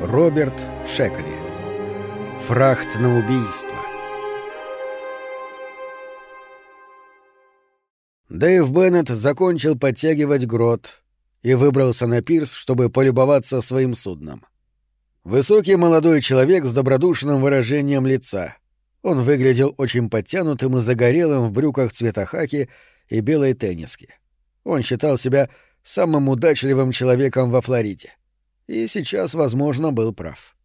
Роберт Шекли. Фрахт на убийство. Дэйв Беннет закончил подтягивать грот и выбрался на пирс, чтобы полюбоваться своим судном. Высокий молодой человек с добродушным выражением лица. Он выглядел очень подтянутым и загорелым в брюках цвета хаки и белой тенниске. Он считал себя самым удачливым человеком во Флориде. И сейчас, возможно, был прав.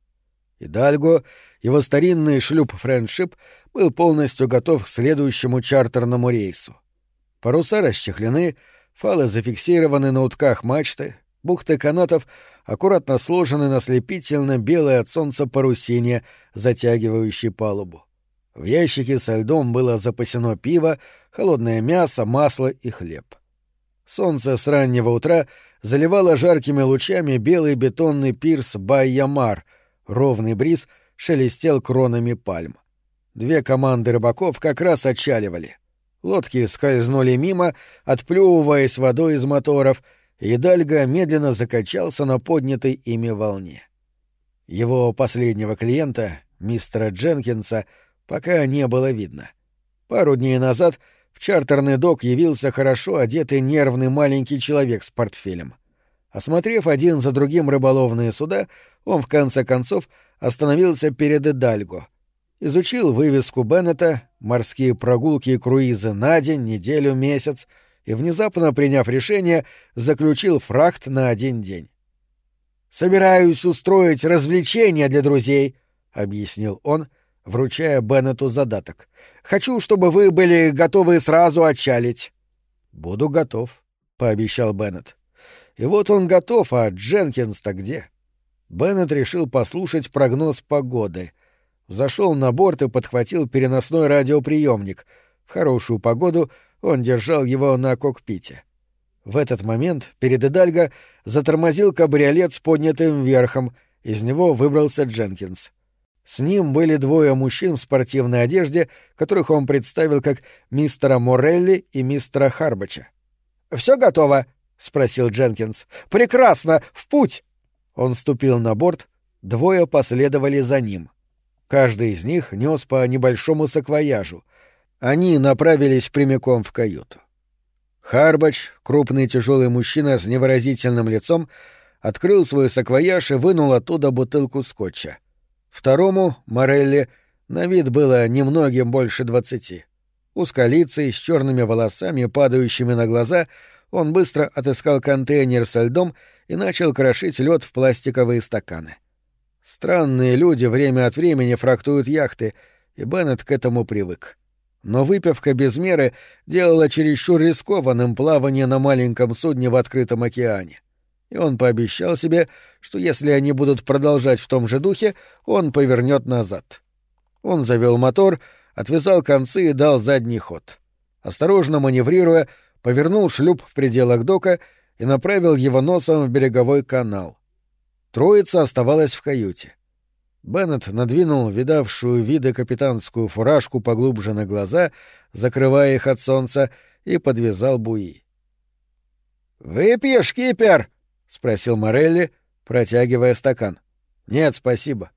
Идальго, его старинный шлюп «Френдшип», был полностью готов к следующему чартерному рейсу. Паруса расчехлены, фалы зафиксированы на утках мачты, бухты канатов аккуратно сложены на слепительно белой от солнца парусине, затягивающей палубу. В ящике со льдом было запасено пиво, холодное мясо, масло и хлеб. Солнце с раннего утра заливало жаркими лучами белый бетонный пирс Байямар, ровный бриз шелестел кронами пальм. Две команды рыбаков как раз отчаливали. Лодки скользнули мимо, отплевываясь водой из моторов, и Дальга медленно закачался на поднятой ими волне. Его последнего клиента, мистера Дженкинса, пока не было видно. Пару дней назад в чартерный док явился хорошо одетый нервный маленький человек с портфелем. Осмотрев один за другим рыболовные суда, он в конце концов остановился перед Эдальго — изучил вывеску Беннета, морские прогулки и круизы на день, неделю, месяц, и, внезапно приняв решение, заключил фрахт на один день. «Собираюсь устроить развлечение для друзей», — объяснил он, вручая Беннету задаток. «Хочу, чтобы вы были готовы сразу отчалить». «Буду готов», — пообещал Беннет. И вот он готов, а Дженкинс-то где? Беннет решил послушать прогноз погоды — зашел на борт и подхватил переносной радиоприемник. В хорошую погоду он держал его на кокпите. В этот момент перед Эдальго затормозил кабриолет с поднятым верхом, из него выбрался Дженкинс. С ним были двое мужчин в спортивной одежде, которых он представил как мистера Морелли и мистера Харбача. «Все готово?» — спросил Дженкинс. «Прекрасно! В путь!» Он ступил на борт, двое последовали за ним. Каждый из них нес по небольшому саквояжу. Они направились прямиком в каюту. Харбач, крупный тяжелый мужчина с невыразительным лицом, открыл свой саквояж и вынул оттуда бутылку скотча. Второму, Морелли, на вид было немногим больше двадцати. Узколицый, с черными волосами, падающими на глаза, он быстро отыскал контейнер со льдом и начал крошить лед в пластиковые стаканы. Странные люди время от времени фрактуют яхты, и Беннет к этому привык. Но выпивка без меры делала чересчур рискованным плавание на маленьком судне в открытом океане. И он пообещал себе, что если они будут продолжать в том же духе, он повернет назад. Он завел мотор, отвязал концы и дал задний ход. Осторожно маневрируя, повернул шлюп в пределах дока и направил его носом в береговой канал. Троица оставалась в каюте. Беннет надвинул видавшую виды капитанскую фуражку поглубже на глаза, закрывая их от солнца, и подвязал буи. «Выпьешь, кипер?» — спросил Морелли, протягивая стакан. «Нет, спасибо».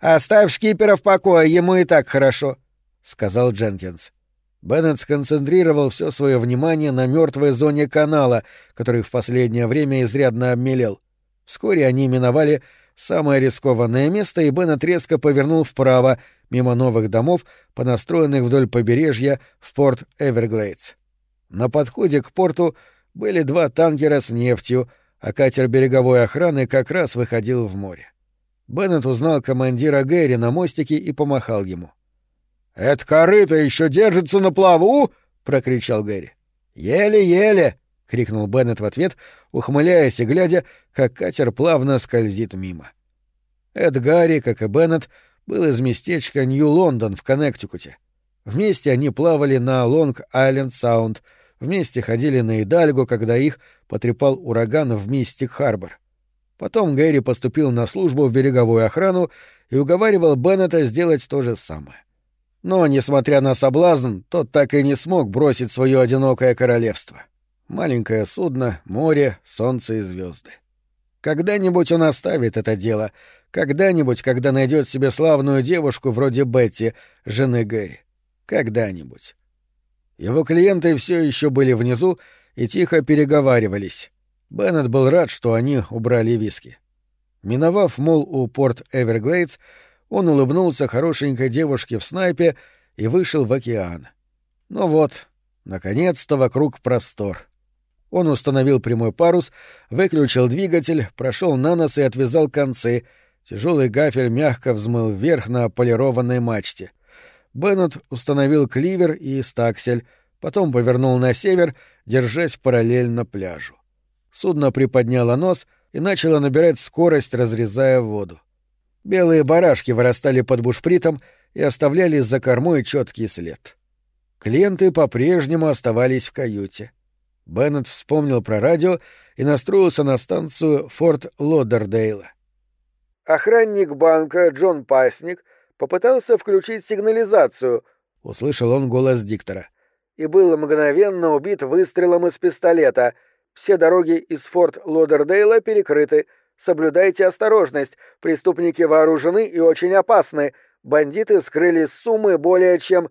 «Оставь шкипера в покое, ему и так хорошо», — сказал Дженкинс. Беннет сконцентрировал все свое внимание на мертвой зоне канала, который в последнее время изрядно обмелел. Вскоре они миновали самое рискованное место, и Беннет резко повернул вправо, мимо новых домов, понастроенных вдоль побережья в порт Эверглейдс. На подходе к порту были два танкера с нефтью, а катер береговой охраны как раз выходил в море. Беннет узнал командира Гэри на мостике и помахал ему. «Это корыто еще держится на плаву!» — прокричал Гэри. «Еле-еле!» — крикнул Беннет в ответ, ухмыляясь и глядя, как катер плавно скользит мимо. Эд Гарри, как и Беннет, был из местечка Нью-Лондон в Коннектикуте. Вместе они плавали на Лонг-Айленд-Саунд, вместе ходили на Идальго, когда их потрепал ураган в Мистик-Харбор. Потом Гэри поступил на службу в береговую охрану и уговаривал Беннета сделать то же самое. Но, несмотря на соблазн, тот так и не смог бросить свое одинокое королевство. Маленькое судно, море, солнце и звезды. Когда-нибудь он оставит это дело. Когда-нибудь, когда найдет себе славную девушку вроде Бетти, жены Гэри. Когда-нибудь. Его клиенты все еще были внизу и тихо переговаривались. Беннет был рад, что они убрали виски. Миновав мол у порт Эверглейдс, он улыбнулся хорошенькой девушке в снайпе и вышел в океан. Ну вот, наконец-то вокруг простор. Он установил прямой парус, выключил двигатель, прошел на нос и отвязал концы. Тяжелый гафель мягко взмыл вверх на полированной мачте. Беннет установил кливер и стаксель, потом повернул на север, держась параллельно пляжу. Судно приподняло нос и начало набирать скорость, разрезая воду. Белые барашки вырастали под бушпритом и оставляли за кормой четкий след. Клиенты по-прежнему оставались в каюте. Беннет вспомнил про радио и настроился на станцию Форт Лодердейла. Охранник банка Джон Пасник попытался включить сигнализацию, — услышал он голос диктора, — и был мгновенно убит выстрелом из пистолета. Все дороги из Форт Лодердейла перекрыты. Соблюдайте осторожность. Преступники вооружены и очень опасны. Бандиты скрыли суммы более чем...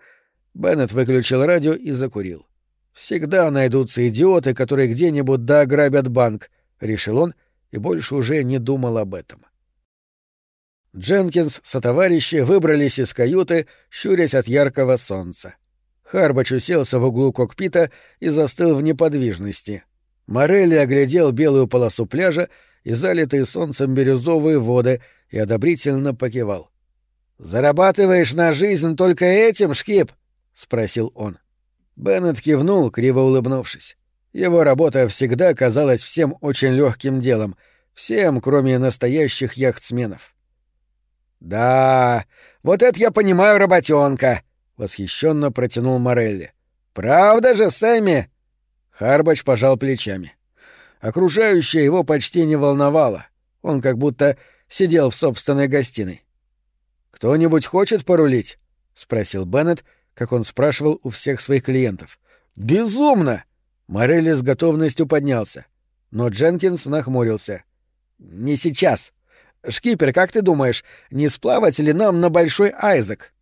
Беннет выключил радио и закурил. «Всегда найдутся идиоты, которые где-нибудь да ограбят банк», — решил он и больше уже не думал об этом. Дженкинс со товарищи выбрались из каюты, щурясь от яркого солнца. Харбач уселся в углу кокпита и застыл в неподвижности. Морелли оглядел белую полосу пляжа и залитые солнцем бирюзовые воды и одобрительно покивал. «Зарабатываешь на жизнь только этим, Шкип?» — спросил он. Беннет кивнул, криво улыбнувшись. Его работа всегда казалась всем очень легким делом, всем, кроме настоящих яхтсменов. «Да, вот это я понимаю, работенка!» — восхищенно протянул Морелли. «Правда же, Сэмми?» Харбач пожал плечами. Окружающее его почти не волновало. Он как будто сидел в собственной гостиной. «Кто-нибудь хочет порулить?» — спросил Беннет, как он спрашивал у всех своих клиентов. «Безумно!» Морелли с готовностью поднялся. Но Дженкинс нахмурился. «Не сейчас. Шкипер, как ты думаешь, не сплавать ли нам на Большой Айзек?»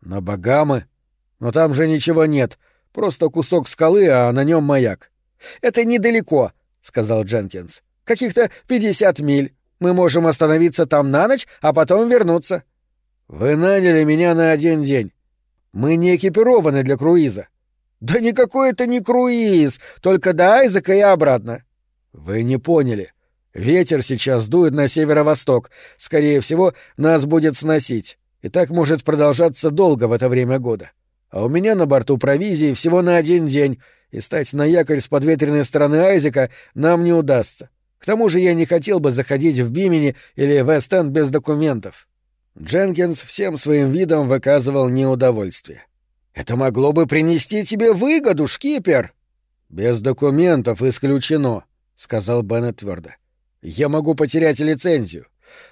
«На Багамы? Но там же ничего нет. Просто кусок скалы, а на нем маяк». «Это недалеко», — сказал Дженкинс. «Каких-то пятьдесят миль. Мы можем остановиться там на ночь, а потом вернуться». «Вы наняли меня на один день. Мы не экипированы для круиза». «Да никакой это не круиз, только до Айзека и обратно». «Вы не поняли. Ветер сейчас дует на северо-восток. Скорее всего, нас будет сносить. И так может продолжаться долго в это время года. А у меня на борту провизии всего на один день, и стать на якорь с подветренной стороны Айзека нам не удастся. К тому же я не хотел бы заходить в Бимени или Вест-Энд без документов. Дженкинс всем своим видом выказывал неудовольствие. «Это могло бы принести тебе выгоду, шкипер!» «Без документов исключено», — сказал Беннет твердо. Я могу потерять лицензию.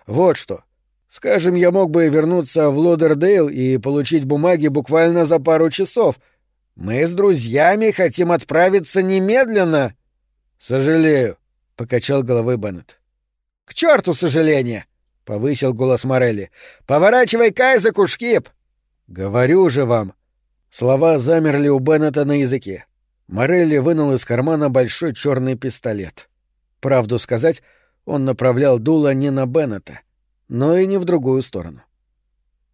Вот что. Скажем, я мог бы вернуться в Лодердейл и получить бумаги буквально за пару часов. Мы с друзьями хотим отправиться немедленно. Сожалею, покачал головой Беннет. К черту сожаление! повысил голос Морелли. Поворачивай к Айзеку, Шкип! Говорю же вам. Слова замерли у Беннета на языке. Морелли вынул из кармана большой черный пистолет. Правду сказать, он направлял дуло не на Беннета, но и не в другую сторону.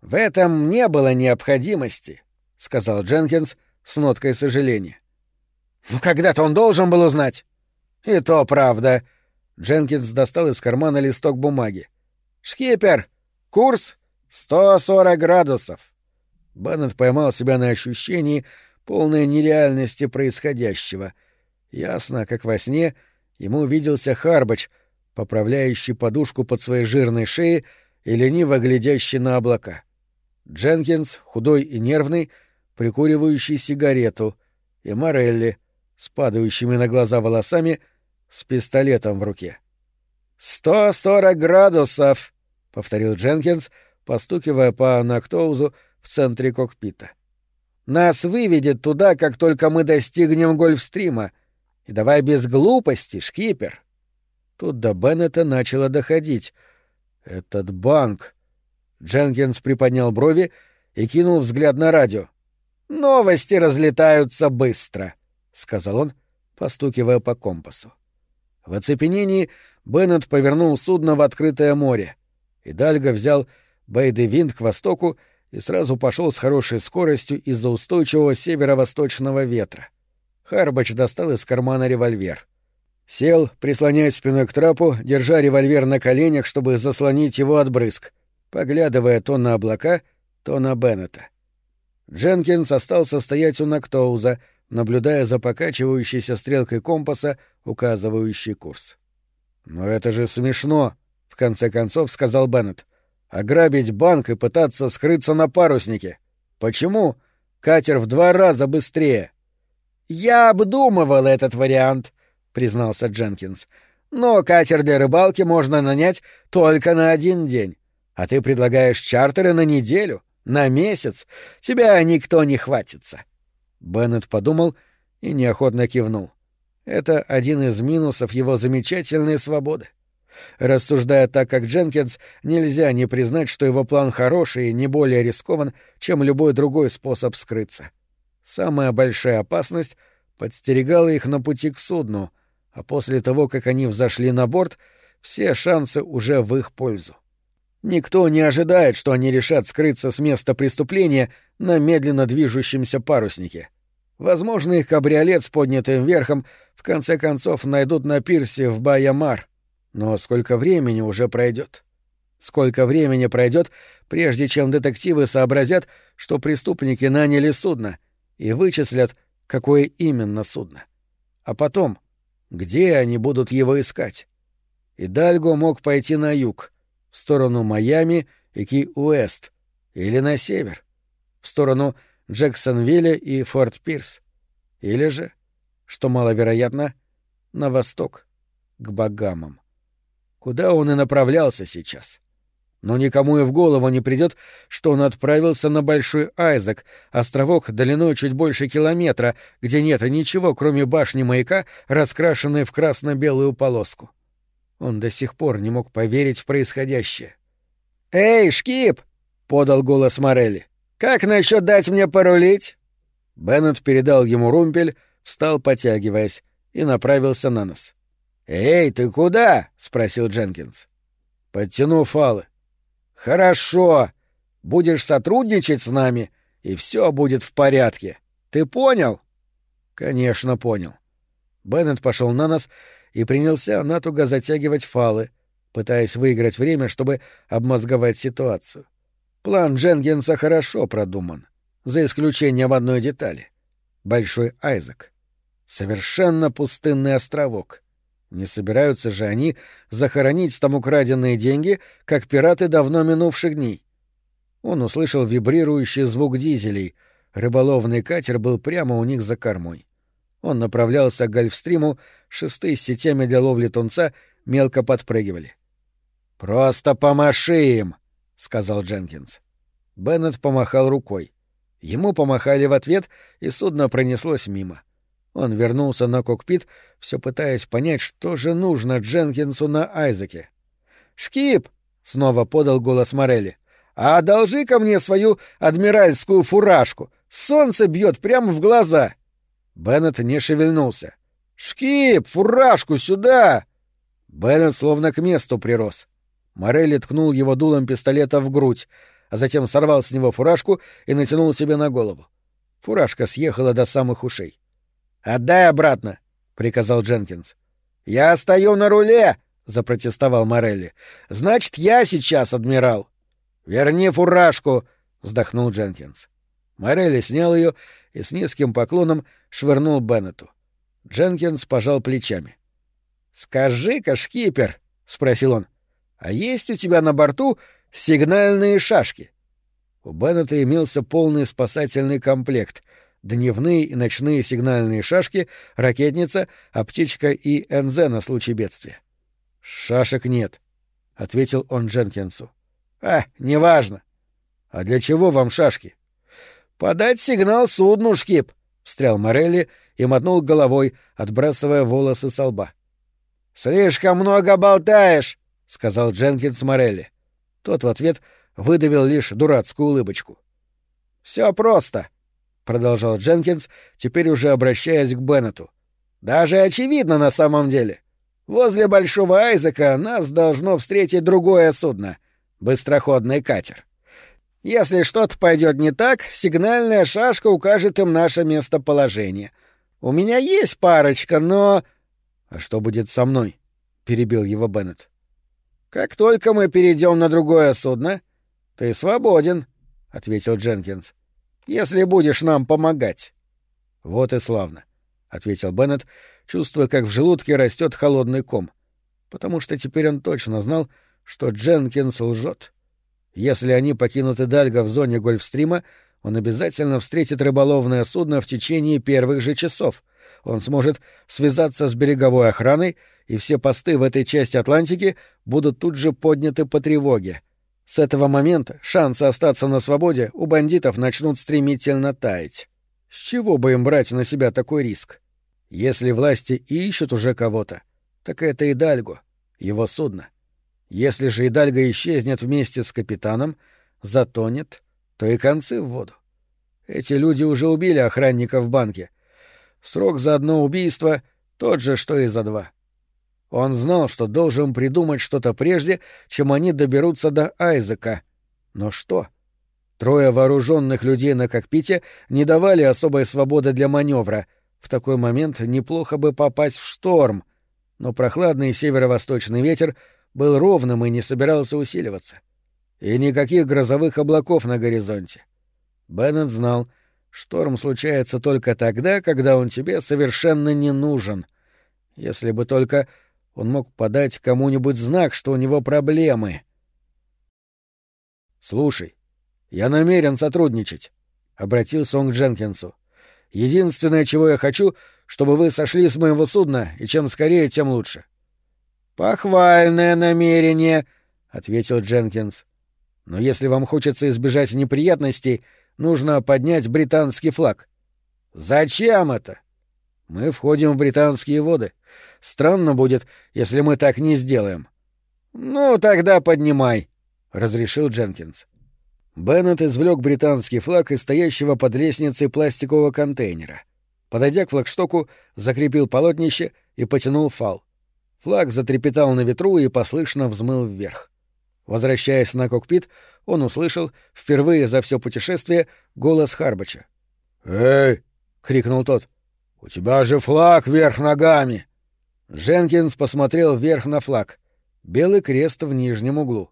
«В этом не было необходимости», — сказал Дженкинс с ноткой сожаления. «Ну, когда-то он должен был узнать». «И то правда». Дженкинс достал из кармана листок бумаги. «Шкипер, курс 140 градусов». Беннет поймал себя на ощущении полной нереальности происходящего. Ясно, как во сне, ему виделся Харбач — поправляющий подушку под своей жирной шеей и лениво глядящий на облака. Дженкинс, худой и нервный, прикуривающий сигарету, и Морелли, с падающими на глаза волосами, с пистолетом в руке. «Сто сорок градусов!» — повторил Дженкинс, постукивая по Нактоузу в центре кокпита. «Нас выведет туда, как только мы достигнем Гольфстрима. И давай без глупости, шкипер!» Тут до Беннета начало доходить. «Этот банк...» Дженкинс приподнял брови и кинул взгляд на радио. «Новости разлетаются быстро», — сказал он, постукивая по компасу. В оцепенении Беннет повернул судно в открытое море, и Дальго взял Бейды-Винт к востоку и сразу пошел с хорошей скоростью из-за устойчивого северо-восточного ветра. Харбач достал из кармана револьвер. Сел, прислоняясь спиной к трапу, держа револьвер на коленях, чтобы заслонить его от брызг, поглядывая то на облака, то на Беннета. Дженкинс остался стоять у Нактоуза, наблюдая за покачивающейся стрелкой компаса, указывающей курс. «Но это же смешно», — в конце концов сказал Беннет. «Ограбить банк и пытаться скрыться на паруснике. Почему? Катер в два раза быстрее». «Я обдумывал этот вариант», — признался Дженкинс. «Но катер для рыбалки можно нанять только на один день. А ты предлагаешь чартеры на неделю, на месяц. Тебя никто не хватится». Беннет подумал и неохотно кивнул. Это один из минусов его замечательной свободы. Рассуждая так, как Дженкинс, нельзя не признать, что его план хороший и не более рискован, чем любой другой способ скрыться. Самая большая опасность подстерегала их на пути к судну, а после того, как они взошли на борт, все шансы уже в их пользу. Никто не ожидает, что они решат скрыться с места преступления на медленно движущемся паруснике. Возможно, их кабриолет с поднятым верхом в конце концов найдут на пирсе в Баямар. Но сколько времени уже пройдет? Сколько времени пройдет, прежде чем детективы сообразят, что преступники наняли судно, и вычислят, какое именно судно? А потом, где они будут его искать? И Дальго мог пойти на юг, в сторону Майами и Ки-Уэст, или на север, в сторону Джексонвилля и Форт Пирс. Или же, что маловероятно, на восток, к Багамам. Куда он и направлялся сейчас. Но никому и в голову не придет, что он отправился на Большой Айзек, островок длиной чуть больше километра, где нет ничего, кроме башни маяка, раскрашенной в красно-белую полоску. Он до сих пор не мог поверить в происходящее. «Эй, Шкип!» — подал голос Морелли. «Как насчет дать мне порулить?» Беннет передал ему румпель, встал, потягиваясь, и направился на нос. «Эй, ты куда?» — спросил Дженкинс. «Подтяну фалы». «Хорошо. Будешь сотрудничать с нами, и все будет в порядке. Ты понял?» «Конечно, понял». Беннет пошел на нос и принялся натуго затягивать фалы, пытаясь выиграть время, чтобы обмозговать ситуацию. План Дженкинса хорошо продуман, за исключением одной детали. Большой Айзек. Совершенно пустынный островок. Не собираются же они захоронить там украденные деньги, как пираты давно минувших дней. Он услышал вибрирующий звук дизелей. Рыболовный катер был прямо у них за кормой. Он направлялся к гольфстриму, шесты с сетями для ловли тунца мелко подпрыгивали. «Просто помаши им!» — сказал Дженкинс. Беннет помахал рукой. Ему помахали в ответ, и судно пронеслось мимо. Он вернулся на кокпит, все пытаясь понять, что же нужно Дженкинсу на Айзеке. «Шкип!» — снова подал голос Морелли. «А одолжи ко мне свою адмиральскую фуражку. Солнце бьет прямо в глаза!» Беннет не шевельнулся. «Шкип! Фуражку сюда!» Беннет словно к месту прирос. Морелли ткнул его дулом пистолета в грудь, а затем сорвал с него фуражку и натянул себе на голову. Фуражка съехала до самых ушей. «Отдай обратно!» — приказал Дженкинс. «Я стою на руле!» — запротестовал Морелли. «Значит, я сейчас адмирал!» «Верни фуражку!» — вздохнул Дженкинс. Морелли снял ее и с низким поклоном швырнул Беннету. Дженкинс пожал плечами. «Скажи-ка, шкипер!» — спросил он. А есть у тебя на борту сигнальные шашки? У Беннета имелся полный спасательный комплект — дневные и ночные сигнальные шашки, ракетница, аптечка и НЗ на случай бедствия. — Шашек нет, — ответил он Дженкинсу. — А, неважно. — А для чего вам шашки? — Подать сигнал судну, Шкип, — встрял Морелли и мотнул головой, отбрасывая волосы со лба. «Слишком много болтаешь!» — сказал Дженкинс Морелли. Тот в ответ выдавил лишь дурацкую улыбочку. «Все просто», — продолжал Дженкинс, теперь уже обращаясь к Беннету. «Даже очевидно на самом деле. Возле Большого Айзека нас должно встретить другое судно — быстроходный катер. Если что-то пойдет не так, сигнальная шашка укажет им наше местоположение. У меня есть парочка, но...» «А что будет со мной?» — перебил его Беннет. «Как только мы перейдем на другое судно, ты свободен», — ответил Дженкинс. «Если будешь нам помогать». «Вот и славно», — ответил Беннет, чувствуя, как в желудке растет холодный ком, потому что теперь он точно знал, что Дженкинс лжет. Если они покинут Идальго в зоне Гольфстрима, он обязательно встретит рыболовное судно в течение первых же часов. Он сможет связаться с береговой охраной, и все посты в этой части Атлантики будут тут же подняты по тревоге. С этого момента шансы остаться на свободе у бандитов начнут стремительно таять. С чего бы им брать на себя такой риск? Если власти и ищут уже кого-то, так это Идальго, его судно. Если же Идальго исчезнет вместе с капитаном, затонет, то и концы в воду. Эти люди уже убили охранника в банке. Срок за одно убийство тот же, что и за два. Он знал, что должен придумать что-то прежде, чем они доберутся до Айзека. Но что? Трое вооруженных людей на кокпите не давали особой свободы для маневра — в такой момент неплохо бы попасть в шторм, но прохладный северо-восточный ветер был ровным и не собирался усиливаться. И никаких грозовых облаков на горизонте. Беннет знал, шторм случается только тогда, когда он тебе совершенно не нужен. Если бы только он мог подать кому-нибудь знак, что у него проблемы. «Слушай, я намерен сотрудничать», — обратился он к Дженкинсу. Единственное, чего я хочу, чтобы вы сошли с моего судна, и чем скорее, тем лучше. — Похвальное намерение, — ответил Дженкинс. — Но если вам хочется избежать неприятностей, нужно поднять британский флаг. — Зачем это? — Мы входим в британские воды. Странно будет, если мы так не сделаем. — Ну, тогда поднимай, — разрешил Дженкинс. — Беннет извлек британский флаг из стоящего под лестницей пластикового контейнера. Подойдя к флагштоку, закрепил полотнище и потянул фал. Флаг затрепетал на ветру и послышно взмыл вверх. Возвращаясь на кокпит, он услышал, впервые за все путешествие, голос Харбача. «Эй!» — крикнул тот. «У тебя же флаг вверх ногами!» Дженкинс посмотрел вверх на флаг. Белый крест в нижнем углу.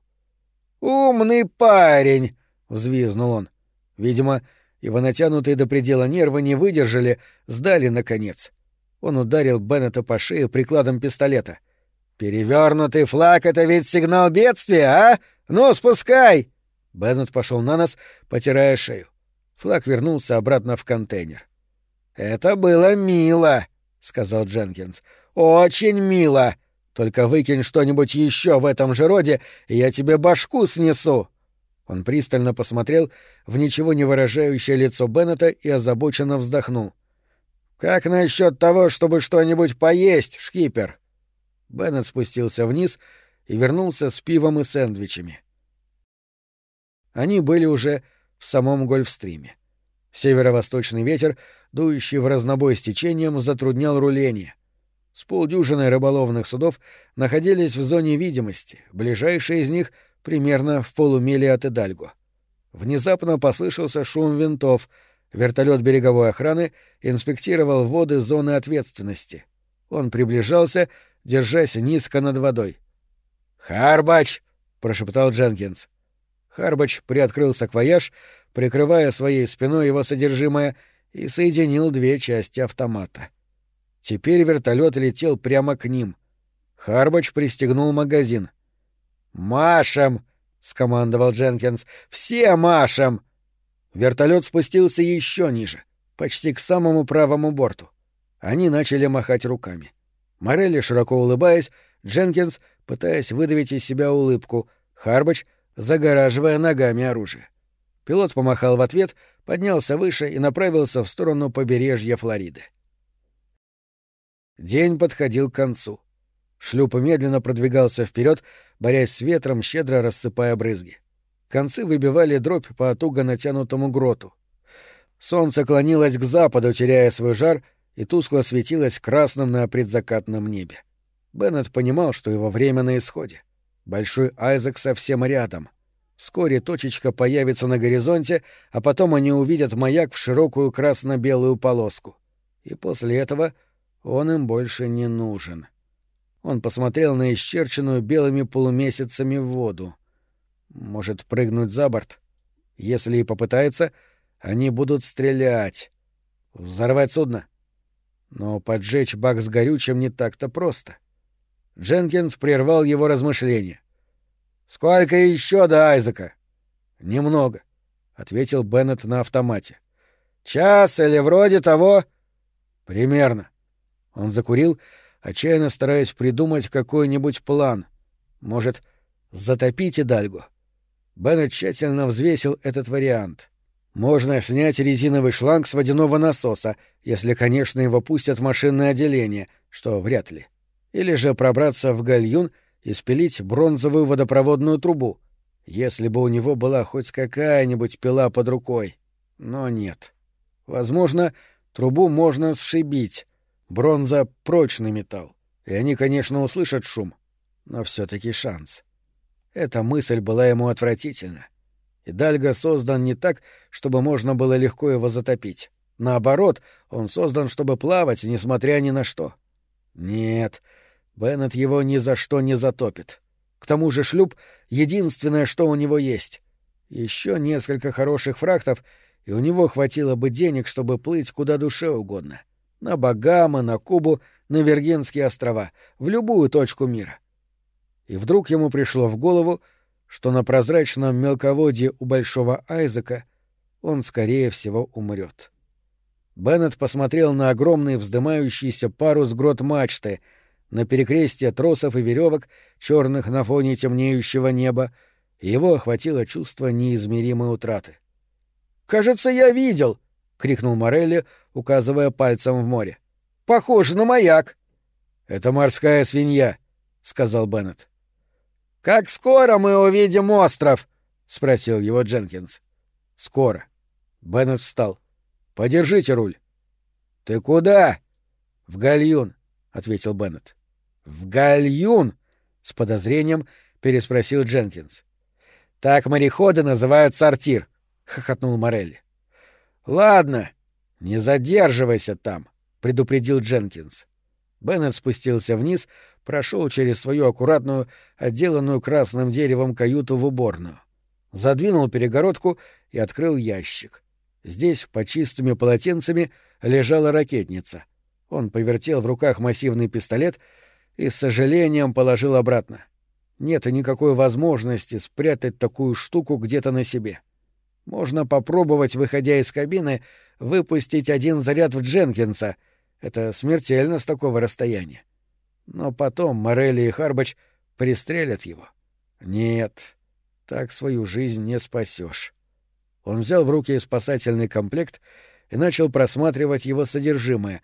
«Умный парень!» взвизнул он. Видимо, его натянутые до предела нервы не выдержали, сдали наконец. Он ударил Беннета по шее прикладом пистолета. Перевернутый флаг — это ведь сигнал бедствия, а? Ну, спускай! Беннет пошел на нас, потирая шею. Флаг вернулся обратно в контейнер. Это было мило, сказал Дженкинс. Очень мило. Только выкинь что-нибудь еще в этом же роде, и я тебе башку снесу. Он пристально посмотрел в ничего не выражающее лицо Беннета и озабоченно вздохнул. «Как насчет того, чтобы что-нибудь поесть, шкипер?» Беннет спустился вниз и вернулся с пивом и сэндвичами. Они были уже в самом Гольфстриме. Северо-восточный ветер, дующий в разнобой с течением, затруднял руление. С полдюжины рыболовных судов находились в зоне видимости, ближайшие из них — примерно в полумиле от Идальго. Внезапно послышался шум винтов. Вертолет береговой охраны инспектировал воды зоны ответственности. Он приближался, держась низко над водой. «Харбач!» — прошептал Дженкинс. Харбач приоткрыл саквояж, прикрывая своей спиной его содержимое, и соединил две части автомата. Теперь вертолет летел прямо к ним. Харбач пристегнул магазин — «Машем!» — скомандовал Дженкинс. «Все машем!» Вертолет спустился еще ниже, почти к самому правому борту. Они начали махать руками. Морелли, широко улыбаясь, Дженкинс, пытаясь выдавить из себя улыбку, Харбач, загораживая ногами оружие. Пилот помахал в ответ, поднялся выше и направился в сторону побережья Флориды. День подходил к концу. Шлюп медленно продвигался вперед, борясь с ветром, щедро рассыпая брызги. Концы выбивали дробь по туго натянутому гроту. Солнце клонилось к западу, теряя свой жар, и тускло светилось красным на предзакатном небе. Беннет понимал, что его время на исходе. Большой Айзек совсем рядом. Вскоре точечка появится на горизонте, а потом они увидят маяк в широкую красно-белую полоску. И после этого он им больше не нужен. Он посмотрел на исчерченную белыми полумесяцами воду. Может, прыгнуть за борт? Если и попытается, они будут стрелять. Взорвать судно? Но поджечь бак с горючим не так-то просто. Дженкинс прервал его размышления. «Сколько еще до Айзека?» «Немного», — ответил Беннет на автомате. «Час или вроде того?» «Примерно». Он закурил отчаянно стараясь придумать какой-нибудь план. Может, затопить Идальгу? Беннет тщательно взвесил этот вариант. Можно снять резиновый шланг с водяного насоса, если, конечно, его пустят в машинное отделение, что вряд ли. Или же пробраться в гальюн и спилить бронзовую водопроводную трубу, если бы у него была хоть какая-нибудь пила под рукой. Но нет. Возможно, трубу можно сшибить, Бронза — прочный металл, и они, конечно, услышат шум, но все таки шанс. Эта мысль была ему отвратительна. И Дальга создан не так, чтобы можно было легко его затопить. Наоборот, он создан, чтобы плавать, несмотря ни на что. Нет, Беннет его ни за что не затопит. К тому же шлюп — единственное, что у него есть. Еще несколько хороших фрактов, и у него хватило бы денег, чтобы плыть куда душе угодно. — на Багамы, на Кубу, на Виргинские острова, в любую точку мира. И вдруг ему пришло в голову, что на прозрачном мелководье у Большого Айзека он, скорее всего, умрет. Беннет посмотрел на огромный вздымающийся парус грот мачты, на перекрестие тросов и веревок, черных на фоне темнеющего неба, и его охватило чувство неизмеримой утраты. «Кажется, я видел!» — крикнул Морелли, указывая пальцем в море. «Похоже на маяк!» «Это морская свинья», — сказал Беннет. «Как скоро мы увидим остров?» — спросил его Дженкинс. «Скоро». Беннет встал. «Подержите руль». «Ты куда?» «В гальюн», — ответил Беннет. «В гальюн?» — с подозрением переспросил Дженкинс. «Так мореходы называют сортир», — хохотнул Морелли. «Ладно, не задерживайся там», — предупредил Дженкинс. Беннет спустился вниз, прошел через свою аккуратную, отделанную красным деревом каюту в уборную. Задвинул перегородку и открыл ящик. Здесь, под чистыми полотенцами, лежала ракетница. Он повертел в руках массивный пистолет и с сожалением положил обратно. Нет никакой возможности спрятать такую штуку где-то на себе. — можно попробовать, выходя из кабины, выпустить один заряд в Дженкинса. Это смертельно с такого расстояния. Но потом Морелли и Харбач пристрелят его. Нет, так свою жизнь не спасешь. Он взял в руки спасательный комплект и начал просматривать его содержимое.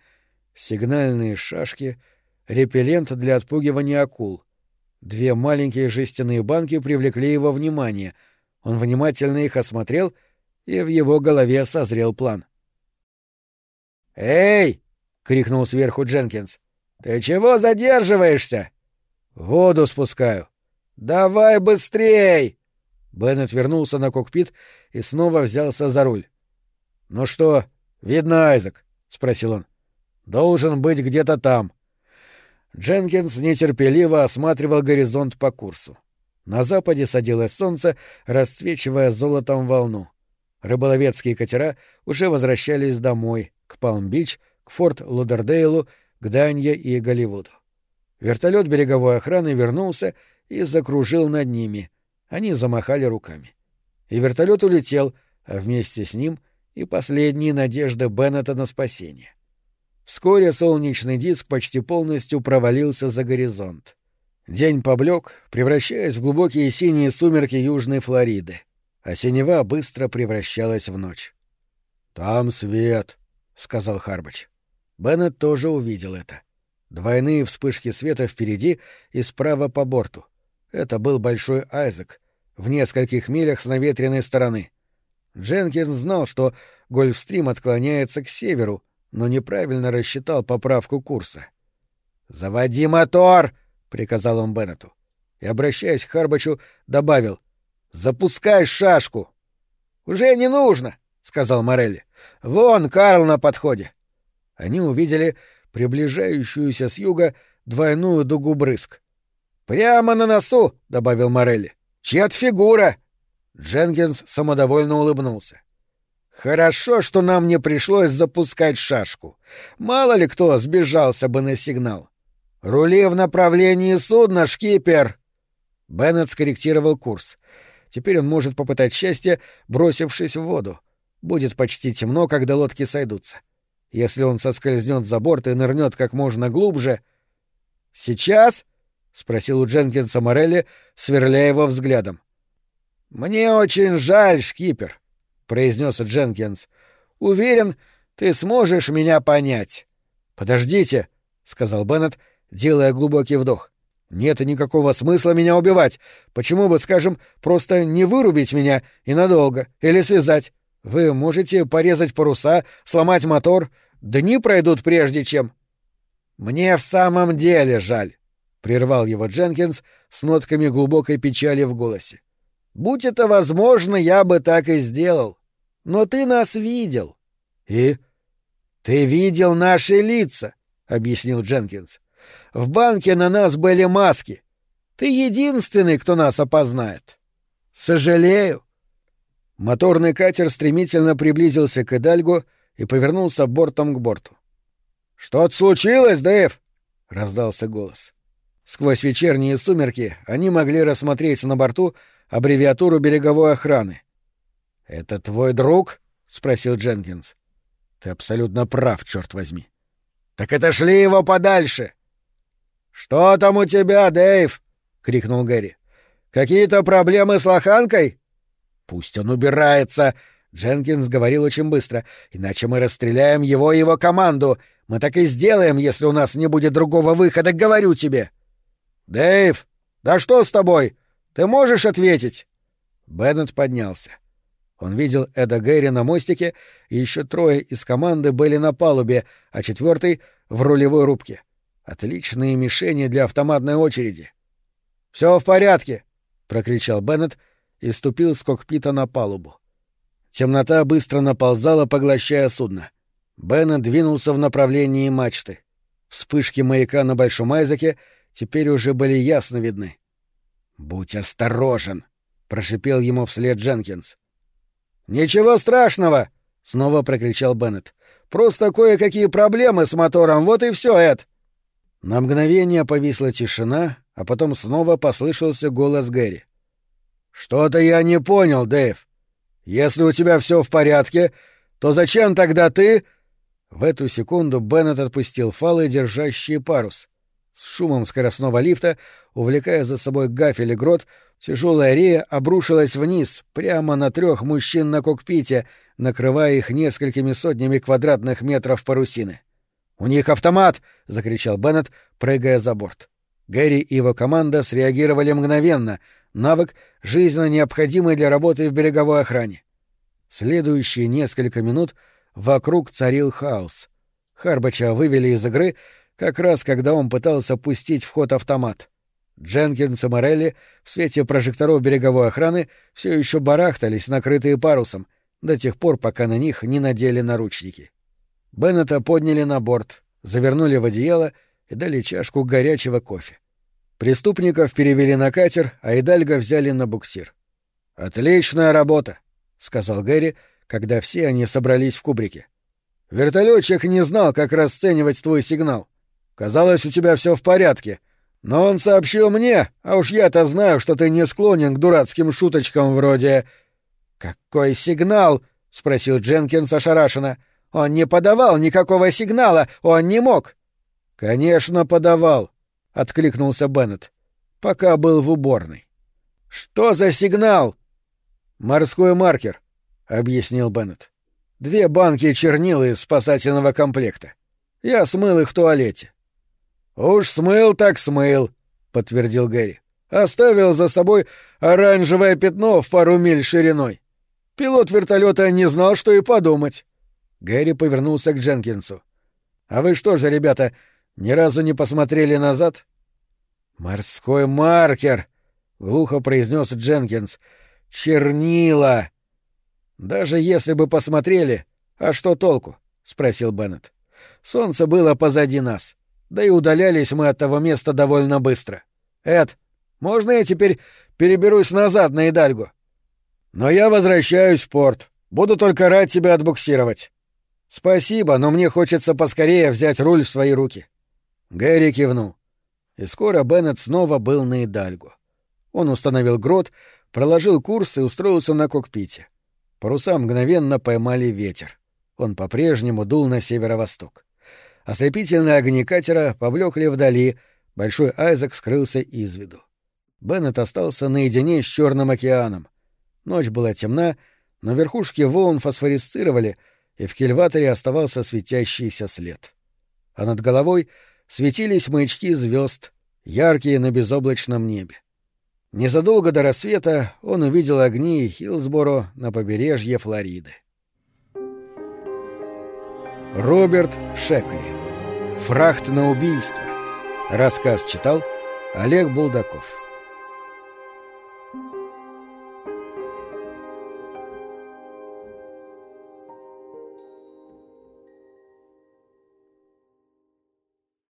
Сигнальные шашки, репеллент для отпугивания акул. Две маленькие жестяные банки привлекли его внимание — он внимательно их осмотрел, и в его голове созрел план. «Эй!» — крикнул сверху Дженкинс. «Ты чего задерживаешься?» «Воду спускаю». «Давай быстрей!» Беннет вернулся на кокпит и снова взялся за руль. «Ну что, видно, Айзек?» — спросил он. «Должен быть где-то там». Дженкинс нетерпеливо осматривал горизонт по курсу. На западе садилось солнце, расцвечивая золотом волну. Рыболовецкие катера уже возвращались домой, к Палм-Бич, к Форт Лудердейлу, к Данье и Голливуду. Вертолет береговой охраны вернулся и закружил над ними. Они замахали руками. И вертолет улетел, а вместе с ним и последние надежды Беннета на спасение. Вскоре солнечный диск почти полностью провалился за горизонт. День поблек, превращаясь в глубокие синие сумерки Южной Флориды, а синева быстро превращалась в ночь. «Там свет», — сказал Харбач. Беннет тоже увидел это. Двойные вспышки света впереди и справа по борту. Это был большой Айзек, в нескольких милях с наветренной стороны. Дженкинс знал, что Гольфстрим отклоняется к северу, но неправильно рассчитал поправку курса. «Заводи мотор!» — приказал он Беннету. И, обращаясь к Харбачу, добавил «Запускай шашку!» «Уже не нужно!» — сказал Морелли. «Вон Карл на подходе!» Они увидели приближающуюся с юга двойную дугу брызг. «Прямо на носу!» — добавил Морелли. «Чья-то фигура!» Дженкинс самодовольно улыбнулся. «Хорошо, что нам не пришлось запускать шашку. Мало ли кто сбежался бы на сигнал. Рули в направлении судна, шкипер!» Беннет скорректировал курс. Теперь он может попытать счастье, бросившись в воду. Будет почти темно, когда лодки сойдутся. Если он соскользнет за борт и нырнет как можно глубже... «Сейчас?» — спросил у Дженкинса Морелли, сверляя его взглядом. «Мне очень жаль, шкипер», — произнес Дженкинс. «Уверен, ты сможешь меня понять». «Подождите», — сказал Беннет, делая глубокий вдох. «Нет никакого смысла меня убивать. Почему бы, скажем, просто не вырубить меня и надолго, или связать? Вы можете порезать паруса, сломать мотор. Дни пройдут прежде, чем...» «Мне в самом деле жаль», — прервал его Дженкинс с нотками глубокой печали в голосе. Будь это возможно, я бы так и сделал. Но ты нас видел. И? Ты видел наши лица, объяснил Дженкинс. В банке на нас были маски. Ты единственный, кто нас опознает. Сожалею. Моторный катер стремительно приблизился к Эдальгу и повернулся бортом к борту. Что-то случилось, Дэйв? раздался голос. Сквозь вечерние сумерки они могли рассмотреть на борту аббревиатуру береговой охраны. «Это твой друг?» — спросил Дженкинс. «Ты абсолютно прав, черт возьми». «Так это шли его подальше!» «Что там у тебя, Дэйв?» — крикнул Гэри. «Какие-то проблемы с лоханкой?» «Пусть он убирается!» — Дженкинс говорил очень быстро. «Иначе мы расстреляем его и его команду. Мы так и сделаем, если у нас не будет другого выхода, говорю тебе!» «Дэйв, да что с тобой? Ты можешь ответить?» Беннет поднялся. Он видел Эда Гэри на мостике, и еще трое из команды были на палубе, а четвертый — в рулевой рубке. Отличные мишени для автоматной очереди. Все в порядке! — прокричал Беннет и ступил с кокпита на палубу. Темнота быстро наползала, поглощая судно. Беннет двинулся в направлении мачты. Вспышки маяка на Большом Айзеке теперь уже были ясно видны. «Будь осторожен!» — прошипел ему вслед Дженкинс. «Ничего страшного!» — снова прокричал Беннет. «Просто кое-какие проблемы с мотором, вот и все, Эд!» На мгновение повисла тишина, а потом снова послышался голос Гэри. «Что-то я не понял, Дэйв. Если у тебя все в порядке, то зачем тогда ты...» В эту секунду Беннет отпустил фалы, держащие парус. С шумом скоростного лифта, увлекая за собой гафель и грот, тяжелая рея обрушилась вниз, прямо на трех мужчин на кокпите, накрывая их несколькими сотнями квадратных метров парусины. «У них автомат!» — закричал Беннет, прыгая за борт. Гэри и его команда среагировали мгновенно, навык, жизненно необходимый для работы в береговой охране. Следующие несколько минут вокруг царил хаос. Харбача вывели из игры — как раз когда он пытался пустить в ход автомат. Дженкинс и Морелли в свете прожекторов береговой охраны все еще барахтались, накрытые парусом, до тех пор, пока на них не надели наручники. Беннета подняли на борт, завернули в одеяло и дали чашку горячего кофе. Преступников перевели на катер, а Идальго взяли на буксир. «Отличная работа», — сказал Гэри, когда все они собрались в кубрике. «Вертолетчик не знал, как расценивать твой сигнал. Казалось, у тебя все в порядке. Но он сообщил мне, а уж я-то знаю, что ты не склонен к дурацким шуточкам вроде... «Какой сигнал?» — спросил Дженкинс ошарашенно. «Он не подавал никакого сигнала, он не мог». «Конечно, подавал», — откликнулся Беннет. «Пока был в уборной». «Что за сигнал?» «Морской маркер», — объяснил Беннет. «Две банки чернил из спасательного комплекта. Я смыл их в туалете. «Уж смыл так смыл», — подтвердил Гэри. «Оставил за собой оранжевое пятно в пару миль шириной. Пилот вертолета не знал, что и подумать». Гэри повернулся к Дженкинсу. «А вы что же, ребята, ни разу не посмотрели назад?» «Морской маркер!» — глухо произнес Дженкинс. «Чернила!» «Даже если бы посмотрели, а что толку?» — спросил Беннет. «Солнце было позади нас, да и удалялись мы от того места довольно быстро. Эд, можно я теперь переберусь назад на Идальгу?» «Но я возвращаюсь в порт. Буду только рад тебя отбуксировать». «Спасибо, но мне хочется поскорее взять руль в свои руки». Гэри кивнул. И скоро Беннет снова был на Идальгу. Он установил грот, проложил курс и устроился на кокпите. Паруса мгновенно поймали ветер. Он по-прежнему дул на северо-восток. Ослепительные огни катера поблекли вдали, большой Айзек скрылся из виду. Беннет остался наедине с Черным океаном. Ночь была темна, но верхушки волн фосфорисцировали, и в кильваторе оставался светящийся след. А над головой светились маячки звезд, яркие на безоблачном небе. Незадолго до рассвета он увидел огни Хилсборо на побережье Флориды. Роберт Шекли. Фрахт на убийство. Рассказ читал Олег Булдаков.